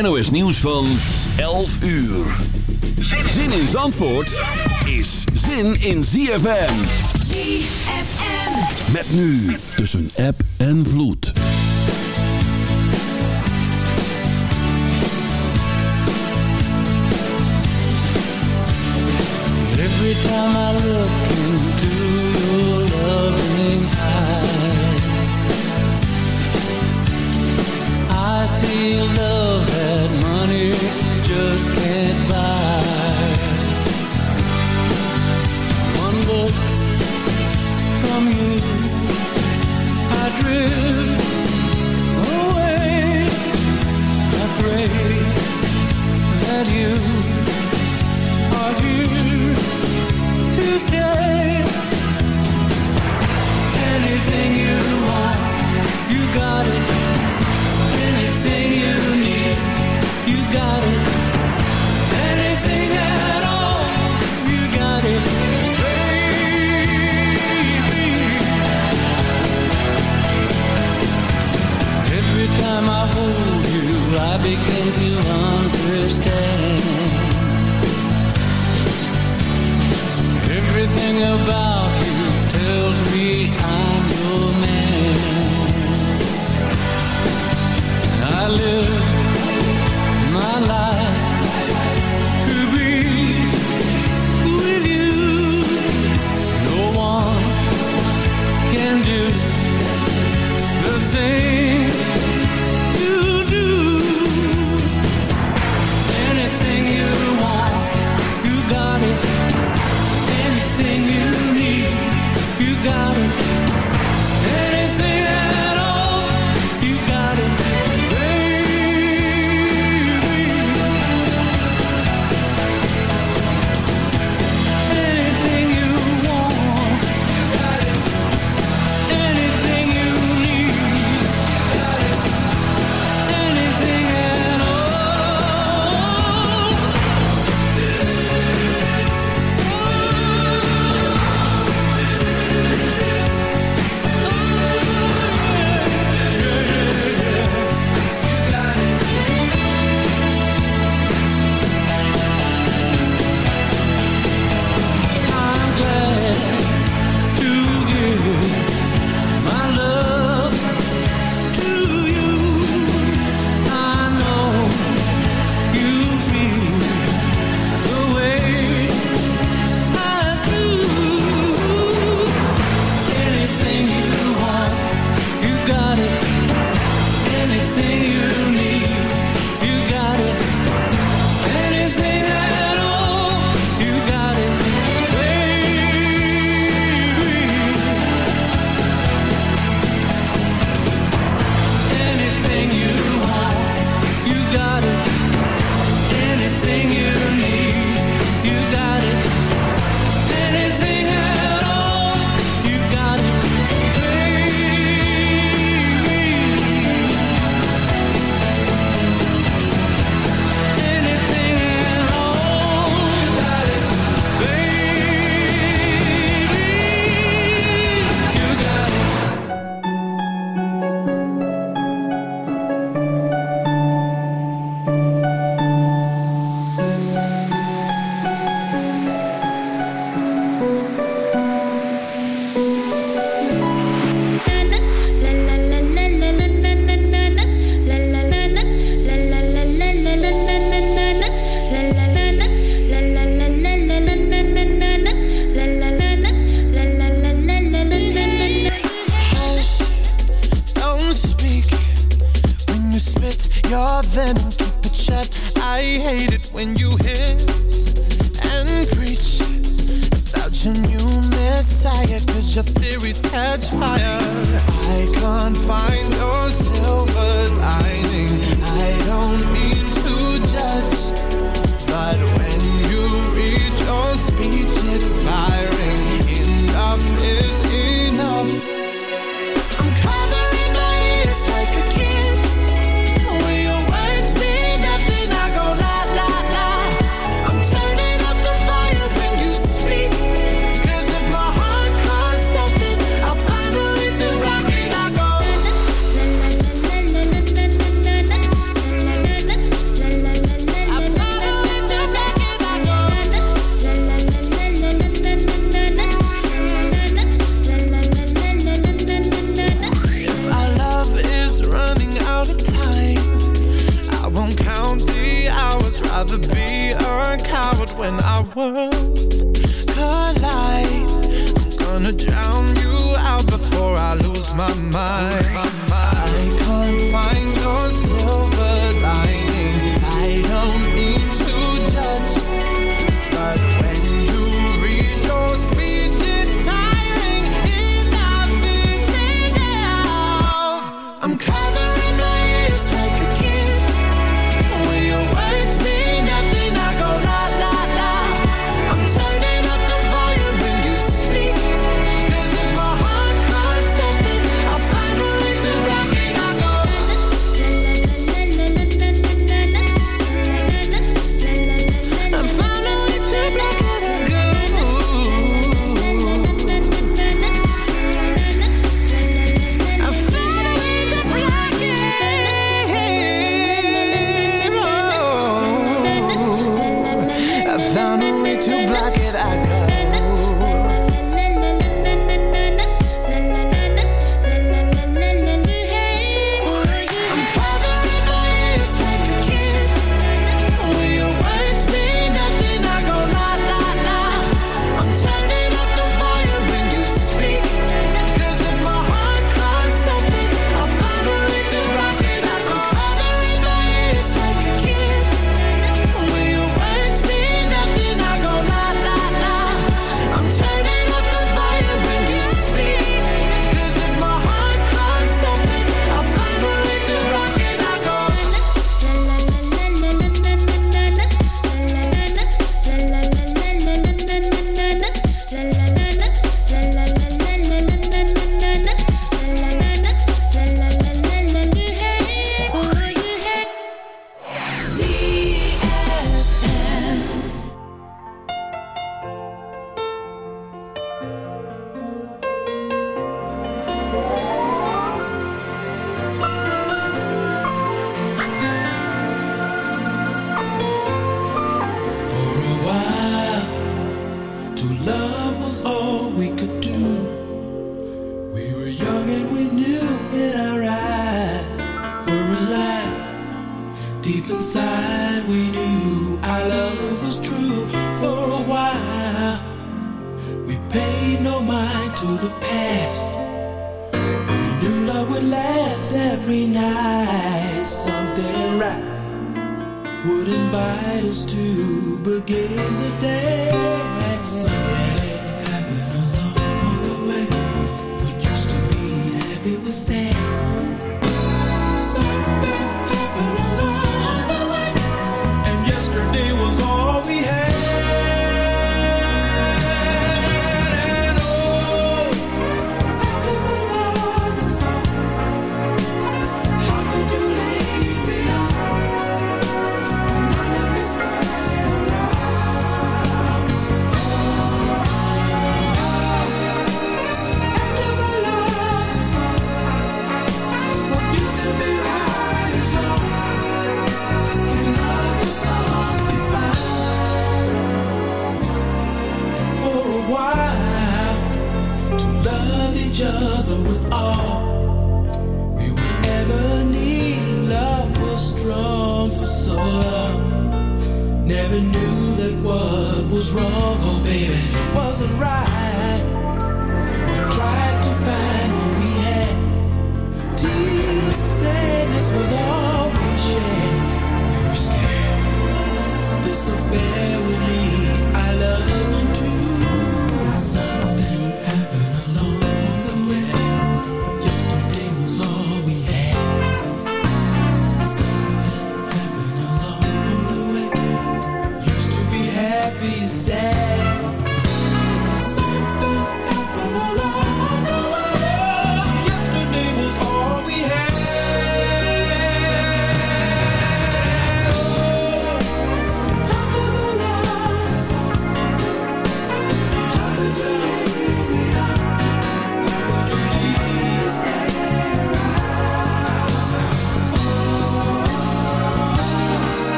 NOS nieuws van 11 uur. Zin in Zandvoort is zin in ZFM. ZFM. Met nu tussen app en vloed.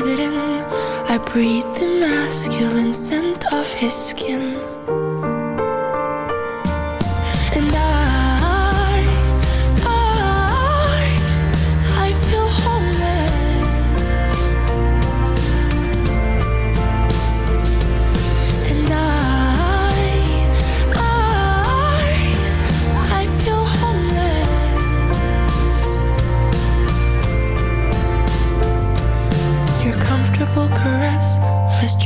breathe it in. I breathe the masculine scent of his skin.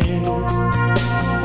promises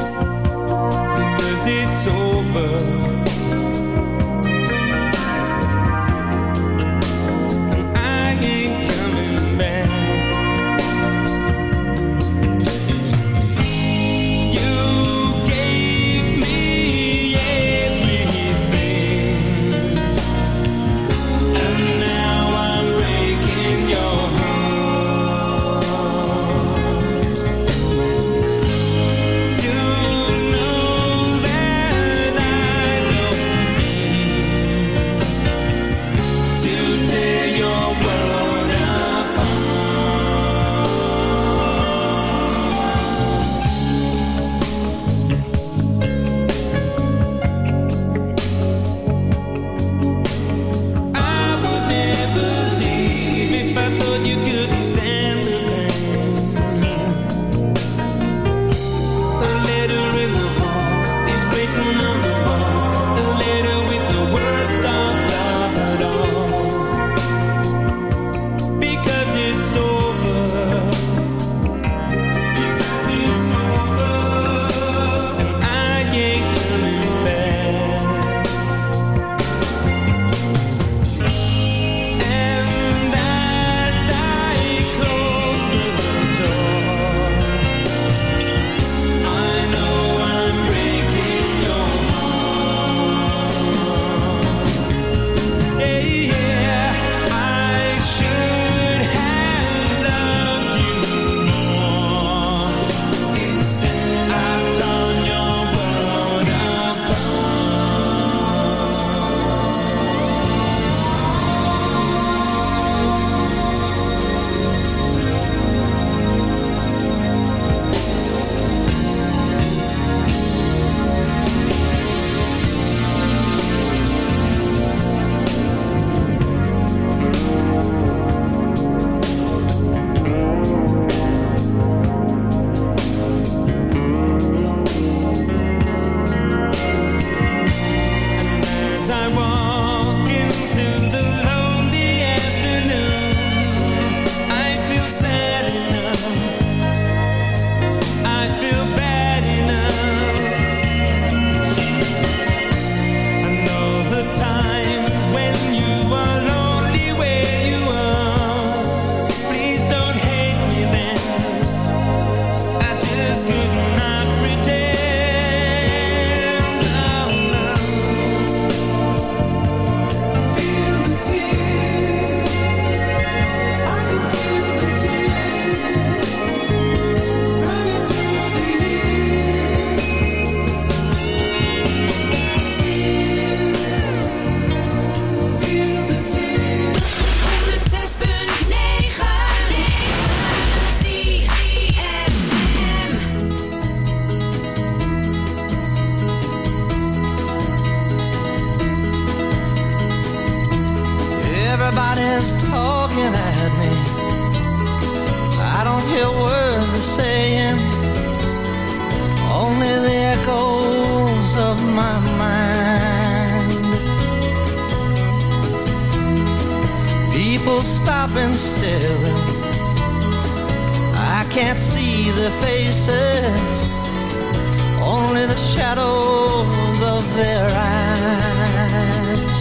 the shadows of their eyes.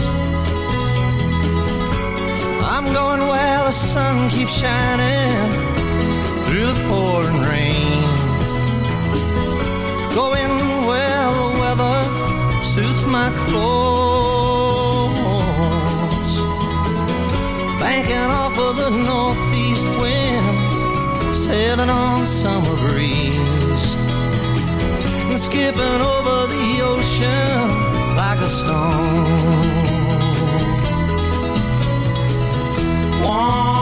I'm going where the sun keeps shining through the pouring rain. Going where the weather suits my clothes. Banking off of the northeast winds, sailing on summer. Skipping over the ocean like a stone. I'm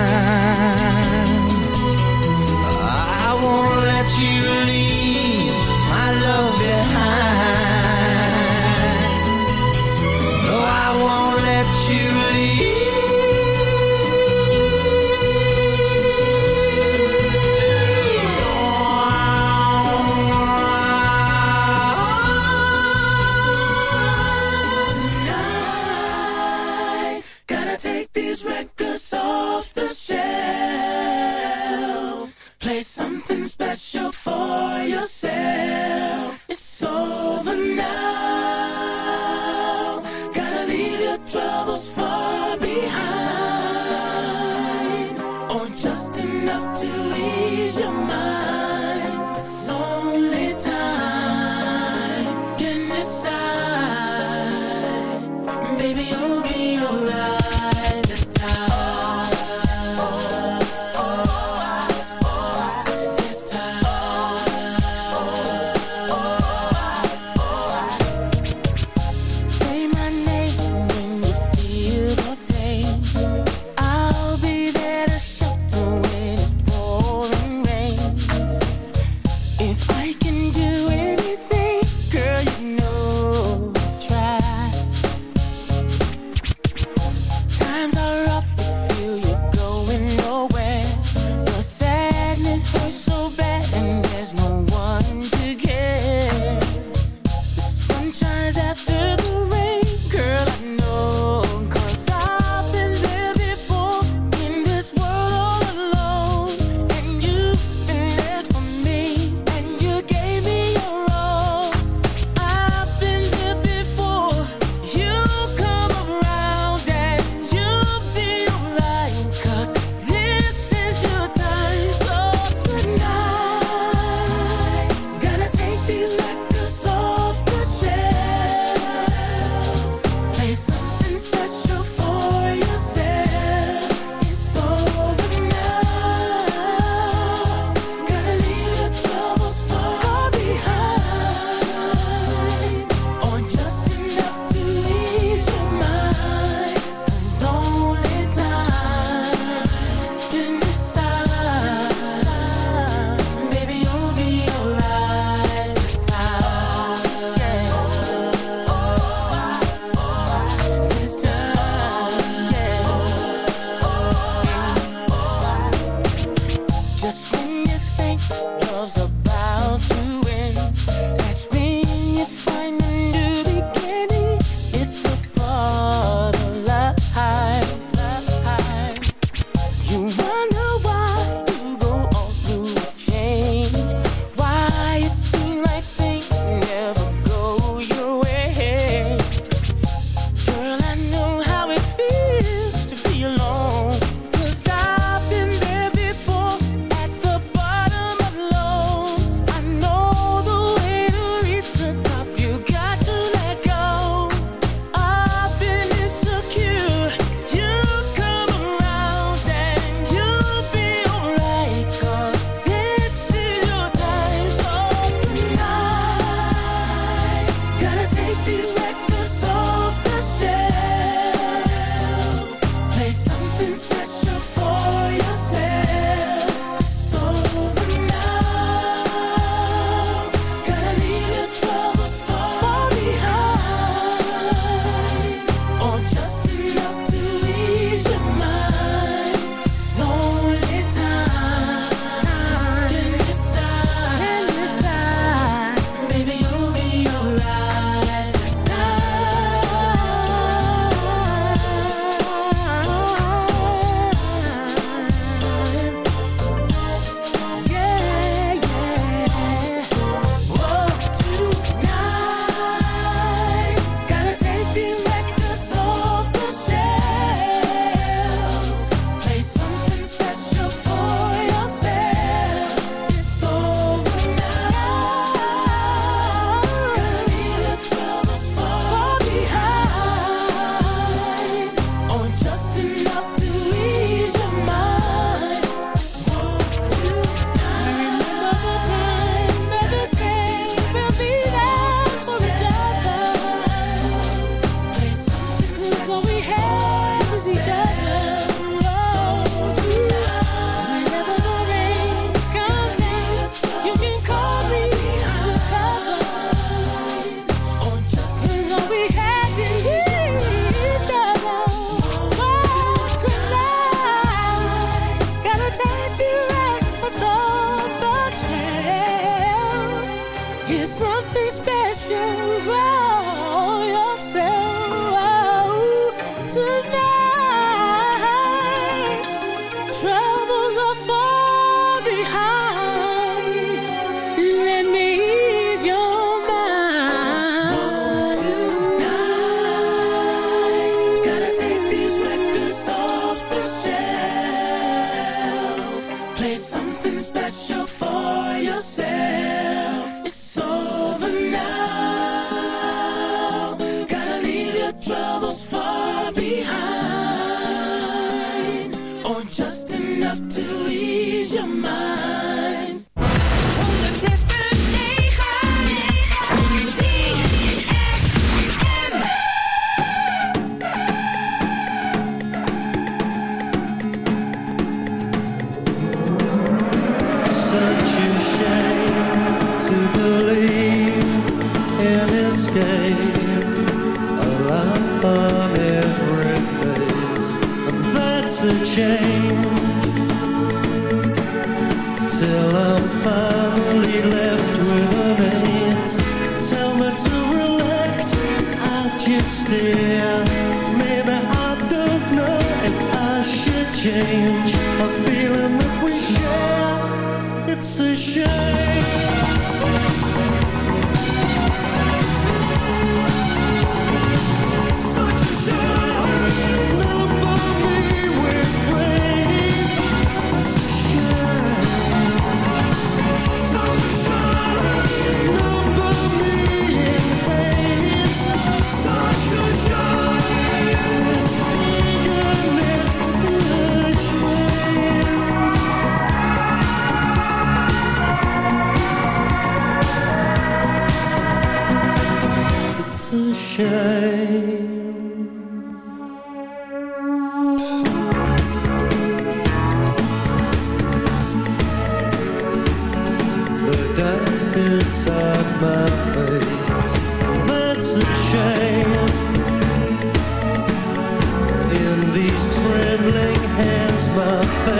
Won't you leave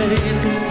faith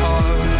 heart.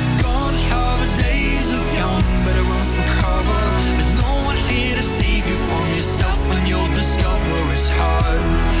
heart.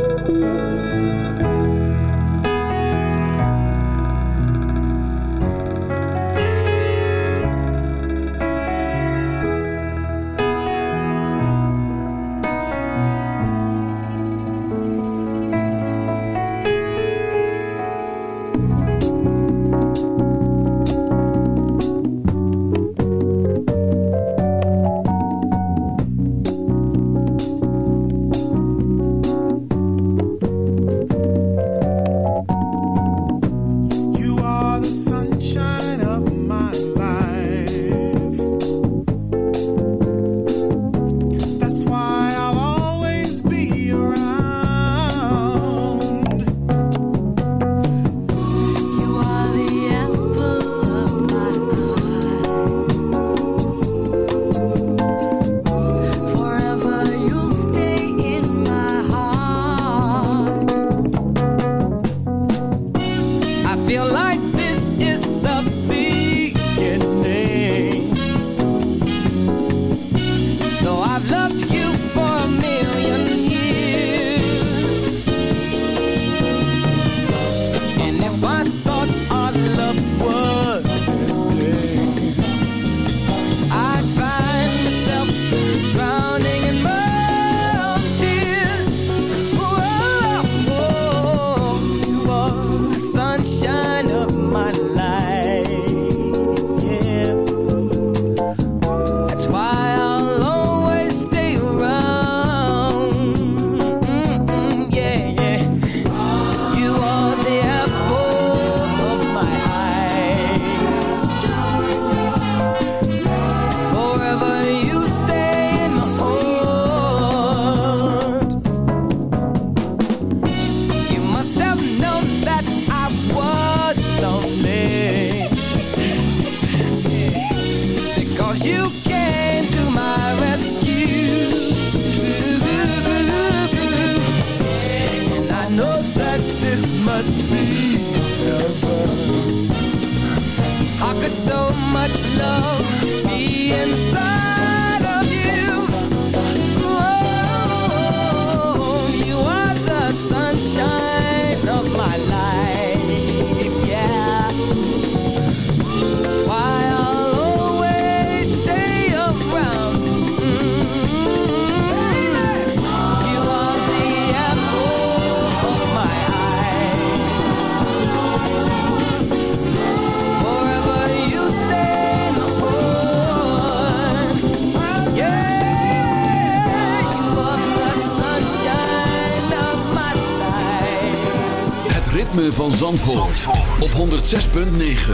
van Zandvoort, Zandvoort. op 106.9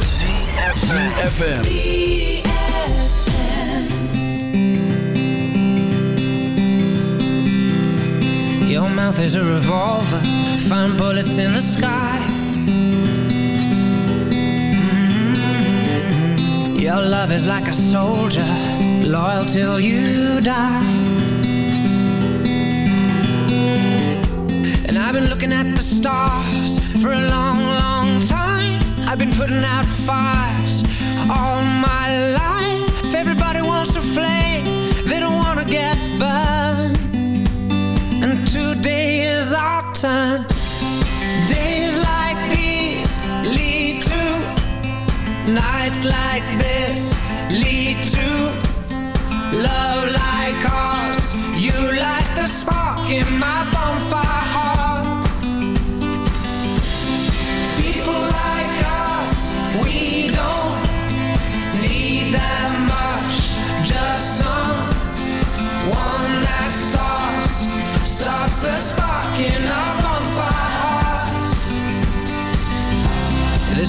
CFFM Your mouth is a revolver. Find bullets in the sky. Mm-hmm. Your love is like a soldier Loyal till you die. And I've been looking at the stars. for a long, long time. I've been putting out fires all my life. Everybody wants a flame, they don't wanna get burned. And today is our turn.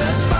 satisfied